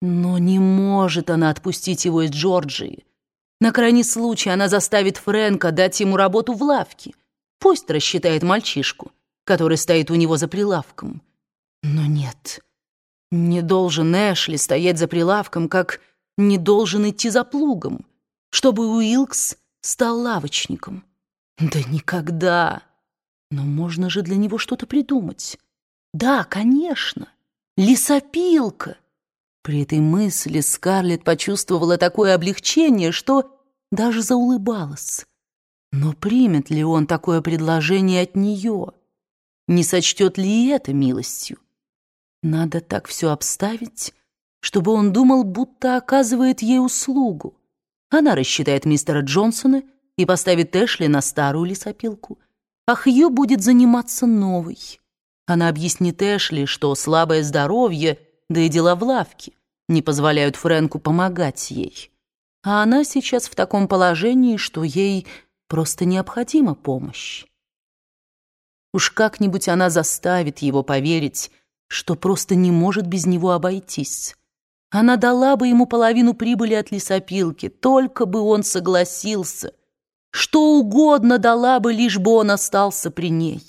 Но не может она отпустить его из Джорджии. На крайний случай она заставит Фрэнка дать ему работу в лавке. Пусть рассчитает мальчишку, который стоит у него за прилавком. Но нет, не должен Эшли стоять за прилавком, как не должен идти за плугом, чтобы Уилкс стал лавочником. Да никогда. Но можно же для него что-то придумать. Да, конечно, лесопилка. При этой мысли Скарлетт почувствовала такое облегчение, что даже заулыбалась. Но примет ли он такое предложение от нее? Не сочтет ли это милостью? Надо так все обставить, чтобы он думал, будто оказывает ей услугу. Она рассчитает мистера Джонсона и поставит Эшли на старую лесопилку, а Хью будет заниматься новой. Она объяснит Эшли, что слабое здоровье, да и дела в лавке, не позволяют Фрэнку помогать ей. А она сейчас в таком положении, что ей просто необходима помощь. Уж как-нибудь она заставит его поверить, что просто не может без него обойтись. Она дала бы ему половину прибыли от лесопилки, только бы он согласился. Что угодно дала бы, лишь бы он остался при ней.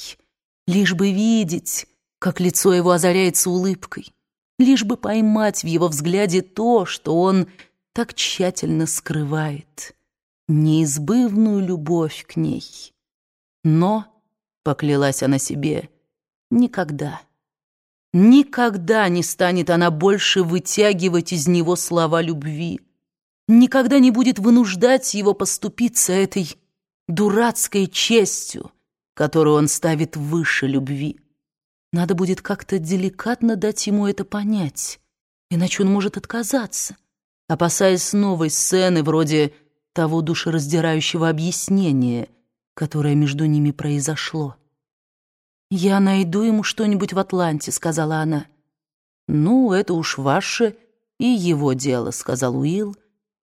Лишь бы видеть, как лицо его озаряется улыбкой лишь бы поймать в его взгляде то, что он так тщательно скрывает, неизбывную любовь к ней. Но, поклялась она себе, никогда, никогда не станет она больше вытягивать из него слова любви, никогда не будет вынуждать его поступиться этой дурацкой честью, которую он ставит выше любви. Надо будет как-то деликатно дать ему это понять, иначе он может отказаться, опасаясь новой сцены вроде того душераздирающего объяснения, которое между ними произошло. «Я найду ему что-нибудь в Атланте», — сказала она. «Ну, это уж ваше и его дело», — сказал Уилл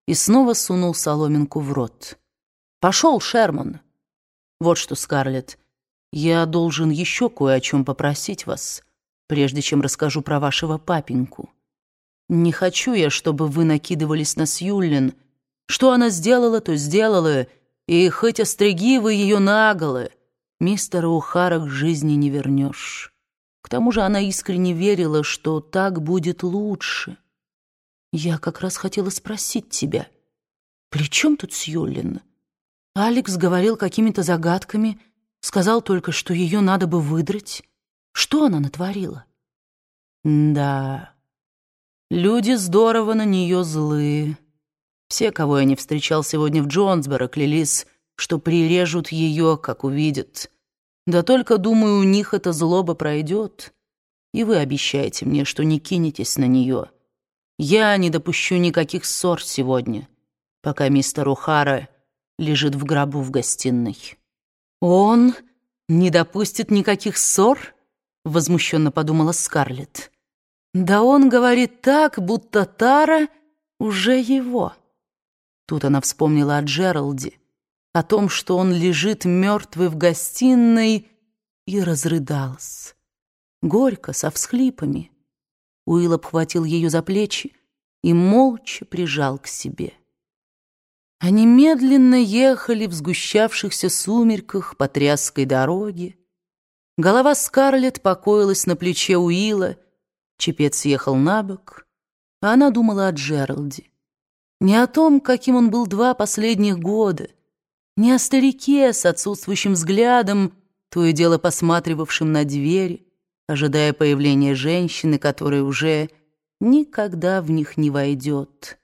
и снова сунул соломинку в рот. «Пошел, Шерман». «Вот что, Скарлетт, я должен еще кое о чем попросить вас, прежде чем расскажу про вашего папеньку. Не хочу я, чтобы вы накидывались на Сьюлин. Что она сделала, то сделала, и хоть остриги вы ее наголо, мистера Ухара к жизни не вернешь. К тому же она искренне верила, что так будет лучше. Я как раз хотела спросить тебя, при чем тут Сьюлин? Алекс говорил какими-то загадками, Сказал только, что ее надо бы выдрать. Что она натворила? Да, люди здорово на нее злые. Все, кого я не встречал сегодня в Джонсборо, клялись, что прирежут ее, как увидят. Да только, думаю, у них эта злоба пройдет. И вы обещаете мне, что не кинетесь на нее. Я не допущу никаких ссор сегодня, пока мистер Ухара лежит в гробу в гостиной». «Он не допустит никаких ссор?» — возмущенно подумала Скарлетт. «Да он говорит так, будто Тара уже его». Тут она вспомнила о Джералде, о том, что он лежит мертвый в гостиной, и разрыдалась. Горько, со всхлипами. Уилл обхватил ее за плечи и молча прижал к себе. Они медленно ехали в сгущавшихся сумерках по тряской дороге. Голова Скарлетт покоилась на плече Уилла, чепец ехал на бок, а она думала о Джералде. Не о том, каким он был два последних года, не о старике с отсутствующим взглядом, то и дело посматривавшим на двери, ожидая появления женщины, которая уже никогда в них не войдет.